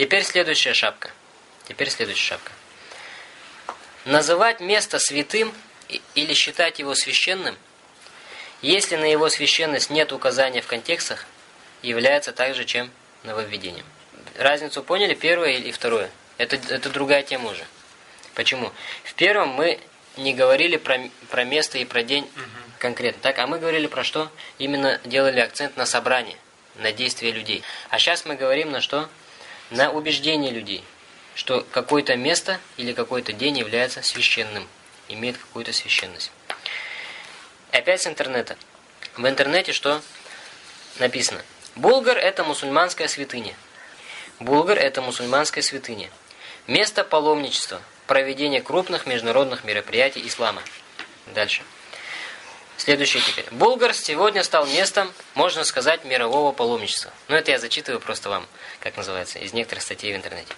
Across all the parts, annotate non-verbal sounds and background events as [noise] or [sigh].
Теперь следующая шапка. Теперь следующая шапка. Называть место святым или считать его священным, если на его священность нет указания в контекстах, является также чем нововведением. Разницу поняли? Первое и второе. Это, это другая тема уже. Почему? В первом мы не говорили про, про место и про день угу. конкретно, так? А мы говорили про что? Именно делали акцент на собрание, на действия людей. А сейчас мы говорим на что? На убеждение людей что какое-то место или какой-то день является священным, имеет какую-то священность. Опять с интернета. В интернете что написано? Булгар – это мусульманская святыня. Булгар – это мусульманская святыня. Место паломничества, проведение крупных международных мероприятий ислама. Дальше. Следующий теперь. Булгар сегодня стал местом, можно сказать, мирового паломничества. Но это я зачитываю просто вам, как называется, из некоторых статей в интернете.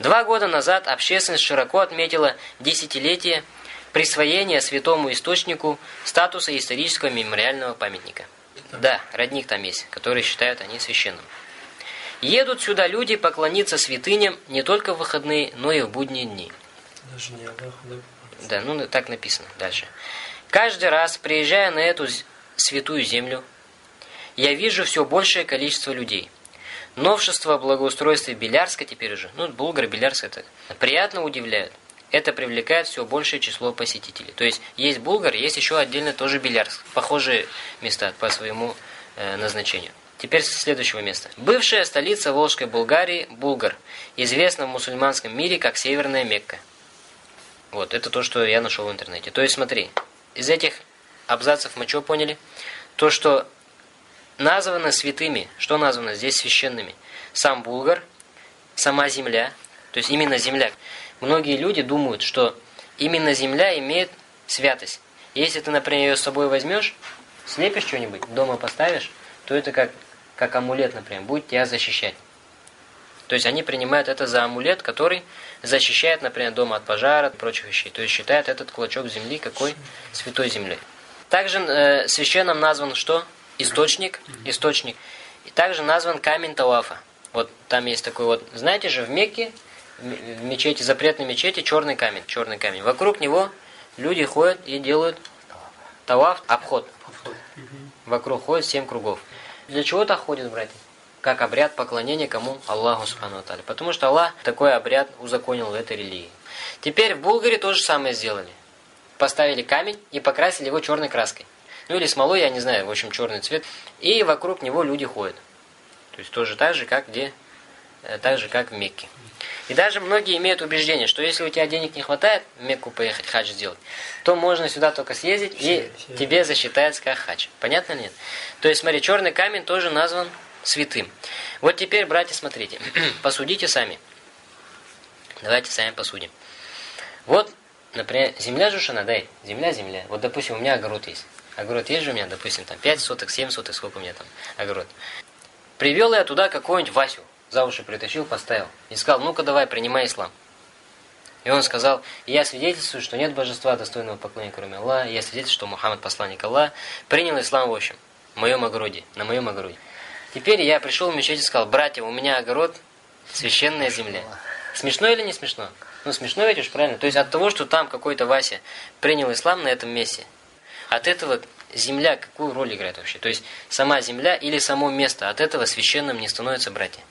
Два года назад общественность широко отметила десятилетие присвоения святому источнику статуса исторического мемориального памятника. Да, родник там есть, который считают они священным. Едут сюда люди поклониться святыням не только в выходные, но и в будние дни. Даже не Аллаху, да? Да, ну так написано дальше. Каждый раз, приезжая на эту святую землю, я вижу все большее количество людей – Новшества благоустройства Белярска теперь уже, ну, Булгар, Белярск, это приятно удивляют. Это привлекает все большее число посетителей. То есть, есть Булгар, есть еще отдельно тоже Белярск. Похожие места по своему э, назначению. Теперь с следующего места. Бывшая столица Волжской Булгарии, Булгар, известна в мусульманском мире как Северная Мекка. Вот, это то, что я нашел в интернете. То есть, смотри, из этих абзацев мы что поняли? То, что названы святыми. Что названо здесь священными? Сам Булгар, сама земля, то есть именно земля. Многие люди думают, что именно земля имеет святость. Если ты, например, ее с собой возьмешь, слепишь что-нибудь, дома поставишь, то это как, как амулет, например, будет тебя защищать. То есть они принимают это за амулет, который защищает, например, дом от пожара и прочих вещей. То есть считают этот клочок земли какой святой землей. Также э, священным назван что? источник, источник. И также назван камень Талафа. Вот там есть такой вот, знаете же, в Мекке, в мечети, запретной мечети, черный камень, черный камень. Вокруг него люди ходят и делают Талаф, обход. Вокруг ходят семь кругов. Для чего так ходят, братья? Как обряд поклонения кому? Аллаху Субхану Аталя. Потому что Аллах такой обряд узаконил в этой религии. Теперь в Булгаре то же самое сделали. Поставили камень и покрасили его черной краской. Ну или смолой, я не знаю, в общем, черный цвет. И вокруг него люди ходят. То есть тоже так же, как где, э, так же, как в Мекке. И даже многие имеют убеждение, что если у тебя денег не хватает в Мекку поехать хадж сделать, то можно сюда только съездить, и тебе засчитается как хадж. Понятно нет? То есть, смотри, черный камень тоже назван святым. Вот теперь, братья, смотрите, [clears throat] посудите сами. Давайте сами посудим. Вот, например, земля же шана, дай, земля, земля. Вот, допустим, у меня огород есть. Огород есть же у меня, допустим, там 5 соток, 7 соток, сколько у меня там огород. Привел я туда какого-нибудь Васю, за уши притащил, поставил. И сказал, ну-ка давай, принимай ислам. И он сказал, я свидетельствую, что нет божества достойного поклонения, кроме Аллаха. Я свидетельствую, что Мухаммад посланник Аллаха. Принял ислам в общем, в моем огороде, на моем огороде. Теперь я пришел в мечеть и сказал, братья, у меня огород, священная земля. Смешно или не смешно? Ну, смешно ведь уж, правильно? То есть от того, что там какой-то Вася принял ислам на этом месте, от этого земля какую роль играет вообще? То есть сама земля или само место от этого священным не становится братья.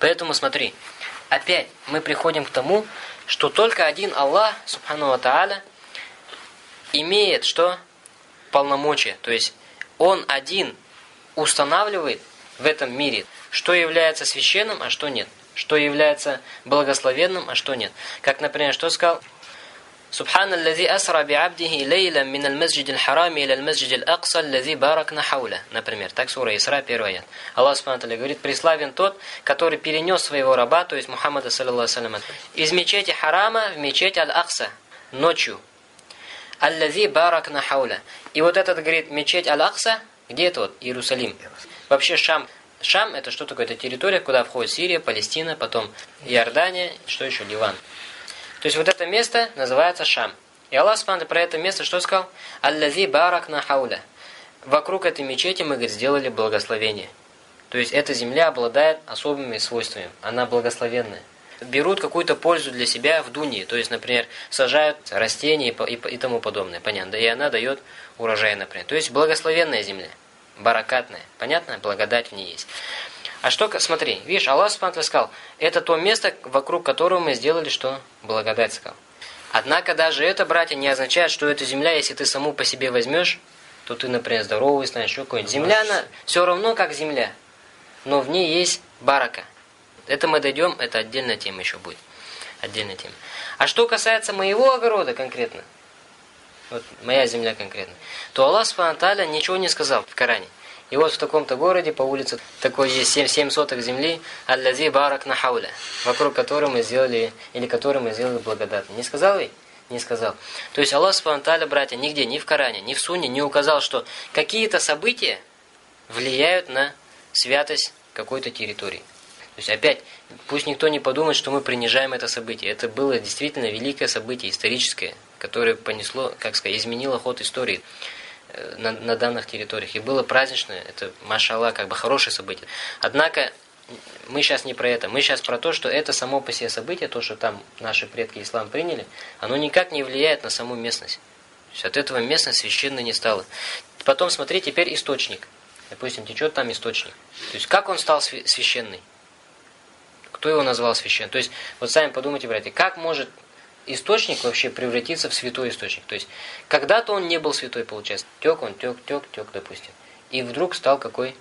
Поэтому смотри, опять мы приходим к тому, что только один Аллах, Субхану Ва Тааля, имеет что? Полномочия. То есть Он один устанавливает в этом мире, что является священным, а что нет. Что является благословенным, а что нет. Как, например, что сказал سبحان الذي أسرى بعبده ليلا من المسجد الحرام إلى المسجد الأقصى الذي باركنا حوله. Например, так сура Исра, первый аят. Аллах Субхану говорит, преславен тот, который перенес своего раба, то есть Мухаммада, саллиллаху салям, из мечети Харама в мечеть Аль-Акса ночью. Аллази баракна хауля. И вот этот, говорит, мечеть Аль-Акса, где это вот? Иерусалим. Вообще Шам. Шам это что такое? Это территория, куда входит Сирия, Палестина, потом Иордания, что еще? Ливан. То есть вот это место называется Шам. И Аллах Субхану про это место что сказал? Аллази барак на хауля. Вокруг этой мечети мы, говорит, сделали благословение. То есть эта земля обладает особыми свойствами, она благословенная. Берут какую-то пользу для себя в дуне, то есть, например, сажают растения и, тому подобное, понятно, и она дает урожай, например. То есть благословенная земля, баракатная, понятно, благодать в ней есть. А что, смотри, видишь, Аллах Субхану сказал, это то место, вокруг которого мы сделали что? Благодать сказал. Однако даже это, братья, не означает, что эта земля, если ты саму по себе возьмешь, то ты, например, здоровый станешь, еще какой-нибудь. Земля, она все равно как земля, но в ней есть барака. Это мы дойдем, это отдельная тема еще будет. Отдельная тема. А что касается моего огорода конкретно, вот моя земля конкретно, то Аллах Субхану ничего не сказал в Коране. И вот в таком-то городе по улице такой есть 7, 7 соток земли, аллази барак на хауля, вокруг которой мы сделали, или которой мы сделали благодатно. Не сказал ли? Не сказал. То есть Аллах Субтитры, братья, нигде, ни в Коране, ни в Сунне не указал, что какие-то события влияют на святость какой-то территории. То есть опять, пусть никто не подумает, что мы принижаем это событие. Это было действительно великое событие, историческое, которое понесло, как сказать, изменило ход истории. Э, на, на данных территориях. И было праздничное, это, машалла, как бы хорошее событие. Однако, мы сейчас не про это. Мы сейчас про то, что это само по себе событие, то, что там наши предки ислам приняли, оно никак не влияет на саму местность. То есть от этого местность священной не стала. Потом, смотри, теперь источник. Допустим, течет там источник. То есть, как он стал священный? Кто его назвал священным? То есть, вот сами подумайте, братья, как может источник вообще превратиться в святой источник. То есть, когда-то он не был святой, получается. Тек он, тек, тек, тек, допустим. И вдруг стал какой?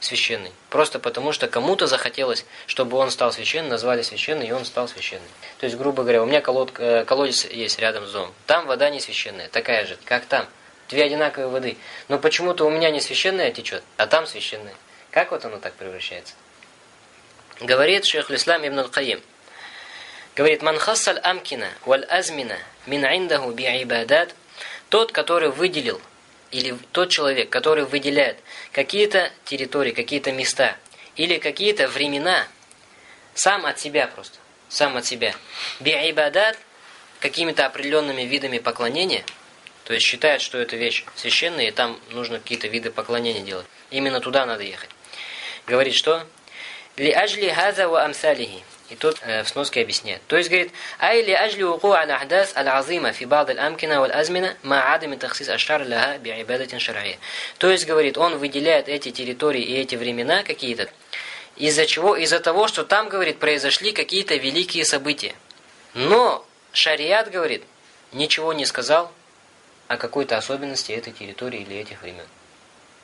Священный. Просто потому, что кому-то захотелось, чтобы он стал священным, назвали священный, и он стал священным. То есть, грубо говоря, у меня колод, э, колодец есть рядом с домом. Там вода не священная, такая же, как там. Две одинаковые воды. Но почему-то у меня не священная течет, а там священная. Как вот оно так превращается? Говорит шейх Ислам ибн Аль-Каим. Говорит, «Ман хассаль амкина валь азмина мин индаху би ибадат» Тот, который выделил, или тот человек, который выделяет какие-то территории, какие-то места, или какие-то времена, сам от себя просто, сам от себя, би ибадат, какими-то определенными видами поклонения, то есть считает, что это вещь священная, и там нужно какие-то виды поклонения делать. Именно туда надо ехать. Говорит, что «Ли ажли хаза ва амсалихи» И тут э, в сноске объясняет. То есть, говорит, «Ай ли ажли уку аль ахдас аль азима фи бад аль амкина валь азмина ма адами тахсис ашар ляха би ибадатин шар'ия». То есть, говорит, он выделяет эти территории и эти времена какие-то, из-за чего? Из-за того, что там, говорит, произошли какие-то великие события. Но шариат, говорит, ничего не сказал о какой-то особенности этой территории или этих времен.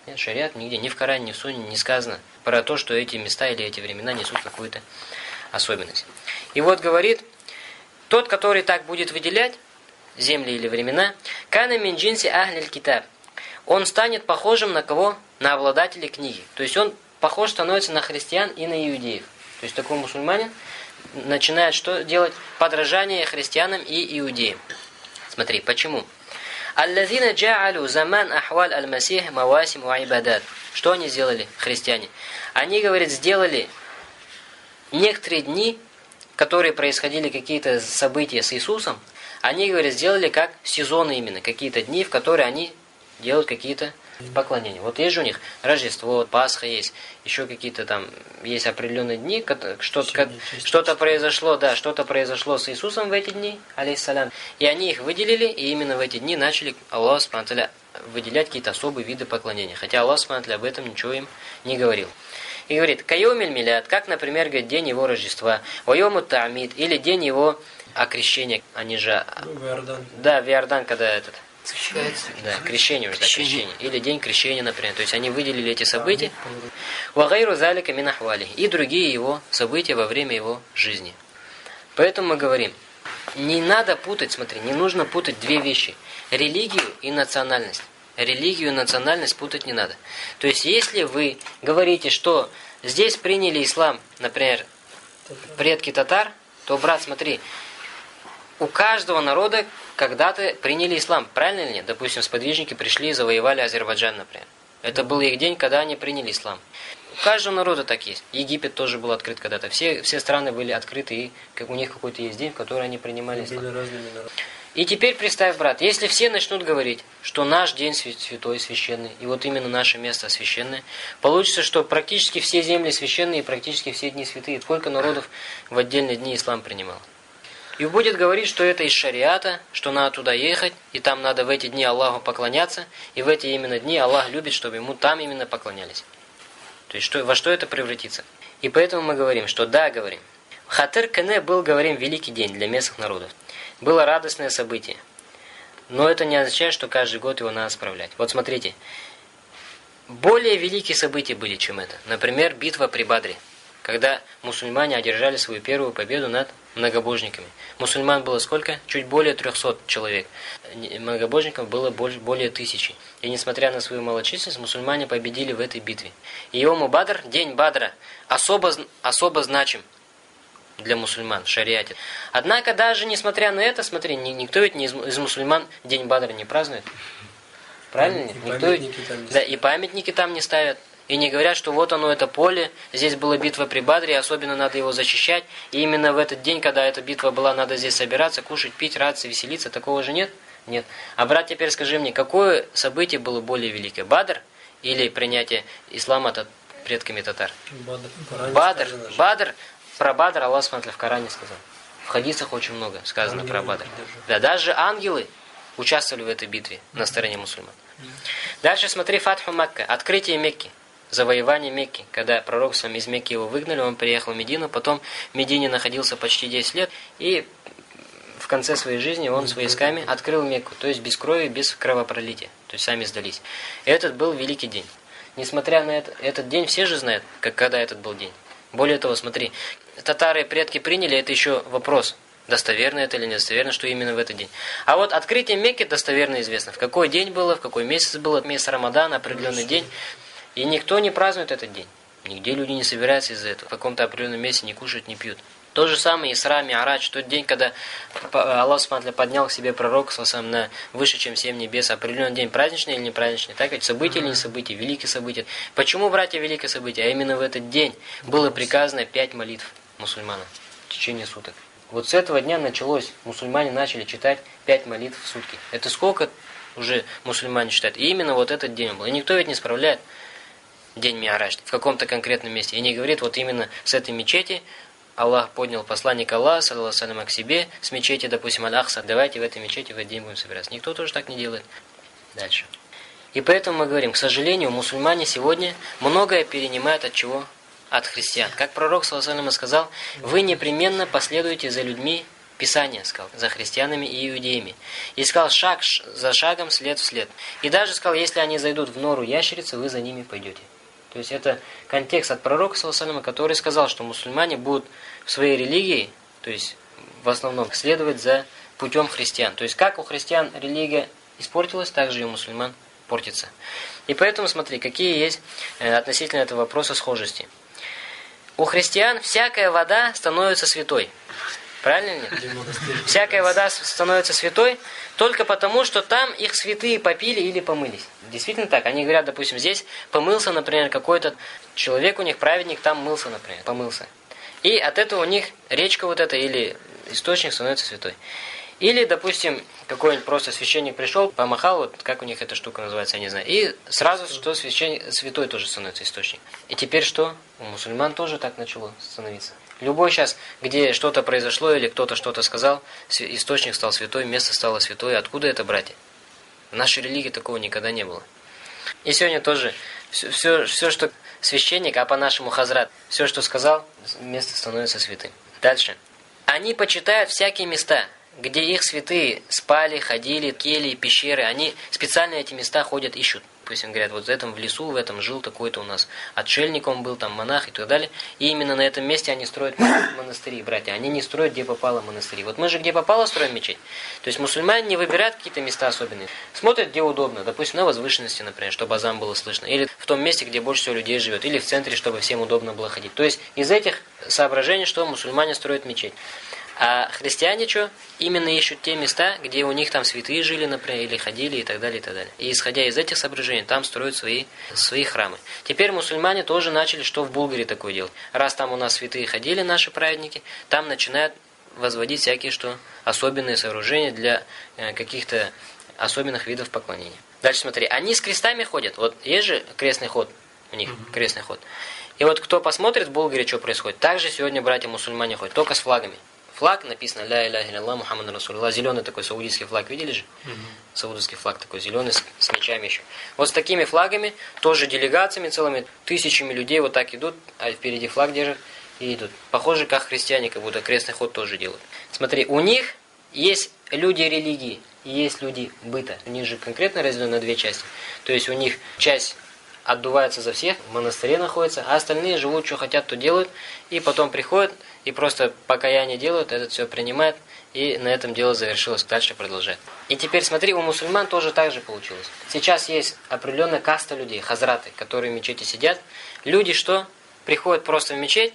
Нет, шариат нигде, ни в Коране, ни в Суне не сказано про то, что эти места или эти времена несут какую-то особенность. И вот говорит, тот, который так будет выделять земли или времена, кана мин ахлиль китаб. Он станет похожим на кого? На обладателей книги. То есть он похож становится на христиан и на иудеев. То есть такой мусульманин начинает что делать? Подражание христианам и иудеям. Смотри, почему? Аллазина джа'алу заман ахваль аль-масих мавасим ва ибадат. Что они сделали, христиане? Они, говорит, сделали некоторые дни, которые происходили какие-то события с Иисусом, они, говорят, сделали как сезоны именно, какие-то дни, в которые они делают какие-то поклонения. Вот есть же у них Рождество, Пасха есть, еще какие-то там, есть определенные дни, что-то что произошло, да, что-то произошло с Иисусом в эти дни, алейхиссалям, и они их выделили, и именно в эти дни начали Аллах выделять какие-то особые виды поклонения. Хотя Аллах об этом ничего им не говорил. И говорит, кайомиль милят, как, например, говорит, день его Рождества, вайому таамид, или день его окрещения, они же... Ну, в Иордан. Да, в Иордан, когда этот... Освящается. Да, крещение уже, да, крещение. Или день крещения, например. То есть они выделили эти события. Вагайру залика минахвали. И другие его события во время его жизни. Поэтому мы говорим, не надо путать, смотри, не нужно путать две вещи. Религию и национальность религию и национальность путать не надо. То есть, если вы говорите, что здесь приняли ислам, например, предки татар, то, брат, смотри, у каждого народа когда-то приняли ислам, правильно или нет? Допустим, сподвижники пришли и завоевали Азербайджан, например. Это был их день, когда они приняли ислам. каждого народа так есть. Египет тоже был открыт когда-то. Все, все страны были открыты, и как у них какой-то есть день, в который они принимали ислам. И теперь представь, брат, если все начнут говорить, что наш день святой, священный, и вот именно наше место священное, получится, что практически все земли священные, и практически все дни святые. Сколько народов в отдельные дни ислам принимал? И будет говорить, что это из шариата, что надо туда ехать, и там надо в эти дни Аллаху поклоняться, и в эти именно дни Аллах любит, чтобы ему там именно поклонялись. То есть что, во что это превратится? И поэтому мы говорим, что да, говорим. Хатер Кене был, говорим, великий день для местных народов. Было радостное событие. Но это не означает, что каждый год его надо справлять. Вот смотрите. Более великие события были, чем это. Например, битва при Бадре. Когда мусульмане одержали свою первую победу над многобожниками. Мусульман было сколько? Чуть более 300 человек. Многобожников было больше, более тысячи. И несмотря на свою малочисленность, мусульмане победили в этой битве. И Йому Бадр, день Бадра, особо, особо значим для мусульман в шариате. Однако даже несмотря на это, смотри, никто ведь не из, из мусульман День Бадра не празднует. Правильно? И никто ведь, да, и памятники там не ставят. И не говорят, что вот оно, это поле, здесь была битва при Бадре, особенно надо его защищать. И именно в этот день, когда эта битва была, надо здесь собираться, кушать, пить, радоваться, веселиться. Такого же нет? Нет. А брат, теперь скажи мне, какое событие было более великое? Бадр или принятие ислама предками татар? Бадр. Бадр. Бадр про Бадр Аллах смотрит в Коране сказал. В хадисах очень много сказано ангелы про Бадр. Да, даже ангелы участвовали в этой битве на стороне мусульман. Дальше смотри Фатху Макка, открытие Мекки, завоевание Мекки. Когда пророк сам из Мекки его выгнали, он приехал в Медину, потом в Медине находился почти 10 лет, и в конце своей жизни он с войсками открыл Мекку, то есть без крови, без кровопролития, то есть сами сдались. Этот был великий день. Несмотря на это, этот день, все же знают, как когда этот был день. Более того, смотри, татары предки приняли, это еще вопрос, достоверно это или недостоверно, что именно в этот день. А вот открытие Мекки достоверно известно, в какой день было, в какой месяц было, месяц Рамадана, определенный день. И никто не празднует этот день. Нигде люди не собираются из-за этого. В каком-то определенном месте не кушают, не пьют. То же самое Исра, Миарадж, тот день, когда Аллах Смотря поднял к себе пророк сам на выше, чем семь небес, определенный день, праздничный или не праздничный, так ведь событие или не событие, великое событие. Почему, братья, великое событие? А именно в этот день было приказано пять молитв мусульманам в течение суток. Вот с этого дня началось, мусульмане начали читать пять молитв в сутки. Это сколько уже мусульмане читают? И именно вот этот день был. И никто ведь не справляет день Миарадж в каком-то конкретном месте. И не говорит, вот именно с этой мечети Аллах поднял посланника Аллаха, саллаху к себе, с мечети, допустим, Аль-Ахса, давайте в этой мечети в этот день будем собираться. Никто тоже так не делает. Дальше. И поэтому мы говорим, к сожалению, мусульмане сегодня многое перенимают от чего? От христиан. Как пророк, саллаху сказал, вы непременно последуете за людьми Писания, сказал, за христианами и иудеями. И сказал, шаг за шагом, след в след. И даже сказал, если они зайдут в нору ящерицы, вы за ними пойдете. То есть это контекст от пророка, саллаху который сказал, что мусульмане будут в своей религии, то есть в основном следовать за путем христиан. То есть как у христиан религия испортилась, так же и у мусульман портится. И поэтому смотри, какие есть э, относительно этого вопроса схожести. У христиан всякая вода становится святой. Правильно нет? Всякая вода становится святой только потому, что там их святые попили или помылись. Действительно так. Они говорят, допустим, здесь помылся, например, какой-то человек у них, праведник, там мылся, например, помылся. И от этого у них речка вот эта или источник становится святой. Или, допустим, какой-нибудь просто священник пришел, помахал, вот как у них эта штука называется, я не знаю, и сразу что священник, святой тоже становится источник. И теперь что? У мусульман тоже так начало становиться. Любой сейчас, где что-то произошло или кто-то что-то сказал, источник стал святой, место стало святое. Откуда это, братья? В нашей религии такого никогда не было. И сегодня тоже все, все, все что священник, а по-нашему хазрат, все, что сказал, место становится святым. Дальше. Они почитают всякие места, где их святые спали, ходили, кели, пещеры. Они специально эти места ходят, ищут допустим, говорят, вот в этом в лесу, в этом жил такой-то у нас отшельник, он был там монах и так далее. И именно на этом месте они строят [coughs] монастыри, братья. Они не строят, где попало монастыри. Вот мы же где попало строим мечеть. То есть мусульмане не выбирают какие-то места особенные. Смотрят, где удобно. Допустим, на возвышенности, например, чтобы азам было слышно. Или в том месте, где больше всего людей живет. Или в центре, чтобы всем удобно было ходить. То есть из этих соображений, что мусульмане строят мечеть. А христиане что? Именно ищут те места, где у них там святые жили, например, или ходили и так далее, и так далее. И исходя из этих соображений, там строят свои, свои храмы. Теперь мусульмане тоже начали, что в Булгарии такое делать. Раз там у нас святые ходили, наши праведники, там начинают возводить всякие, что особенные сооружения для э, каких-то особенных видов поклонения. Дальше смотри, они с крестами ходят. Вот есть же крестный ход у них, крестный ход. И вот кто посмотрит в Болгарии, что происходит, также сегодня братья-мусульмане ходят, только с флагами. Флаг написано «Ля иля илля Мухаммад Расулилlah». Зеленый такой саудийский флаг, видели же? Угу. Саудовский флаг такой зеленый, с, с мечами еще. Вот с такими флагами, тоже делегациями целыми, тысячами людей вот так идут, а впереди флаг держат и идут. Похоже, как христиане, как будто крестный ход тоже делают. Смотри, у них есть люди религии, есть люди быта. У них же конкретно разделены на две части. То есть у них часть отдувается за всех, в монастыре находится, а остальные живут, что хотят, то делают, и потом приходят, и просто покаяние делают, это все принимают, и на этом дело завершилось, дальше продолжает. И теперь смотри, у мусульман тоже так же получилось. Сейчас есть определенная каста людей, хазраты, которые в мечети сидят. Люди что? Приходят просто в мечеть,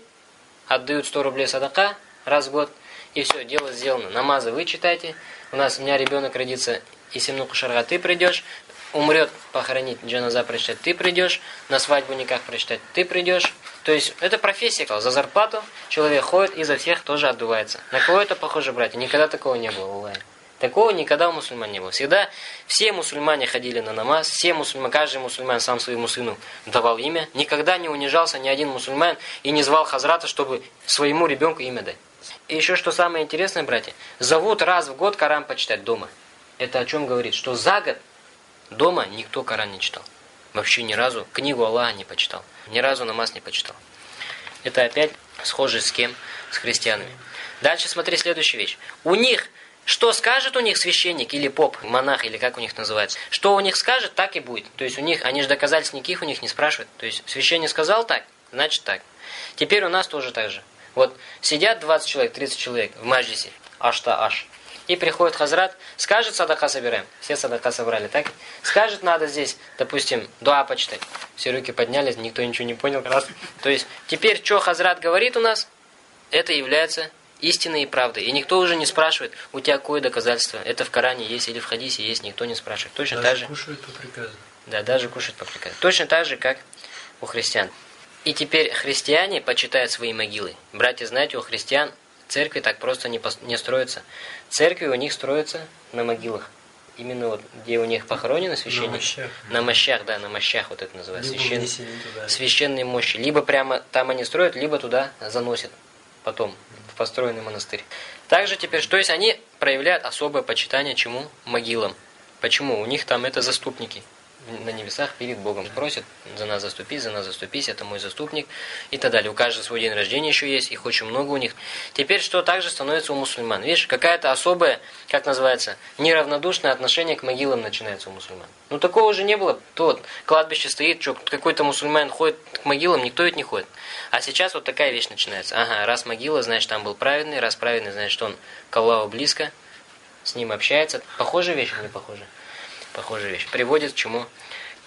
отдают 100 рублей садака раз в год, и все, дело сделано. Намазы вы читайте. У нас, у меня ребенок родится, и Симнуку Шарга, ты придешь, умрет, похоронить джаназа прочитать, ты придешь, на свадьбу никак прочитать, ты придешь. То есть это профессия, за зарплату человек ходит и за всех тоже отдувается. На кого это похоже, братья? Никогда такого не было, Аллах. Такого никогда у мусульман не было. Всегда все мусульмане ходили на намаз, все мусульмане, каждый мусульман сам своему сыну давал имя. Никогда не унижался ни один мусульман и не звал хазрата, чтобы своему ребенку имя дать. И еще что самое интересное, братья, зовут раз в год Коран почитать дома. Это о чем говорит? Что за год Дома никто Коран не читал. Вообще ни разу книгу Аллаха не почитал. Ни разу намаз не почитал. Это опять схоже с кем? С христианами. Дальше смотри следующую вещь. У них, что скажет у них священник или поп, монах, или как у них называется, что у них скажет, так и будет. То есть у них, они же доказательств никаких у них не спрашивают. То есть священник сказал так, значит так. Теперь у нас тоже так же. Вот сидят 20 человек, 30 человек в маджисе, аш-то аш. И приходит Хазрат, скажет садака собираем. Все садака собрали, так? Скажет, надо здесь, допустим, дуа почитать. Все руки поднялись, никто ничего не понял. Раз. То есть, теперь, что Хазрат говорит у нас, это является истиной и правдой. И никто уже не спрашивает, у тебя какое доказательство. Это в Коране есть или в Хадисе есть, никто не спрашивает. Точно даже так же. кушают по приказу. Да, даже кушают по приказу. Точно так же, как у христиан. И теперь христиане почитают свои могилы. Братья, знаете, у христиан Церкви так просто не, не строятся. Церкви у них строятся на могилах. Именно вот, где у них похоронены священники. На мощах. На мощах, да, на мощах вот это называется. Либо Священ... туда. Священные мощи. Либо прямо там они строят, либо туда заносят потом, в построенный монастырь. Также теперь, что есть, они проявляют особое почитание чему? Могилам. Почему? У них там это заступники на небесах перед Богом. Просят за нас заступись, за нас заступись, это мой заступник и так далее. У каждого свой день рождения еще есть, их очень много у них. Теперь что также становится у мусульман? Видишь, какая-то особая, как называется, неравнодушное отношение к могилам начинается у мусульман. Ну такого же не было. То кладбище стоит, что какой-то мусульман ходит к могилам, никто ведь не ходит. А сейчас вот такая вещь начинается. Ага, раз могила, значит там был праведный, раз праведный, значит он к Аллаху близко, с ним общается. Похожая вещь или не похожая? Похожая вещь. Приводит к чему?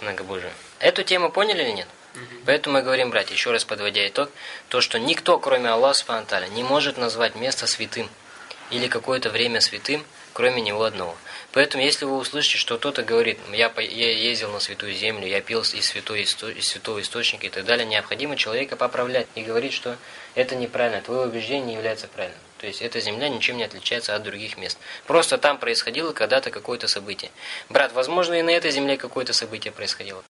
Многобожию. Эту тему поняли или нет? Угу. Поэтому мы говорим, братья, еще раз подводя итог, то, что никто, кроме Аллаха Субхану не может назвать место святым или какое-то время святым, кроме него одного. Поэтому, если вы услышите, что кто-то говорит, я, я ездил на святую землю, я пил из, святой, из святого источника и так далее, необходимо человека поправлять и говорить, что это неправильно, твое убеждение не является правильным. То есть эта земля ничем не отличается от других мест. Просто там происходило когда-то какое-то событие. Брат, возможно, и на этой земле какое-то событие происходило.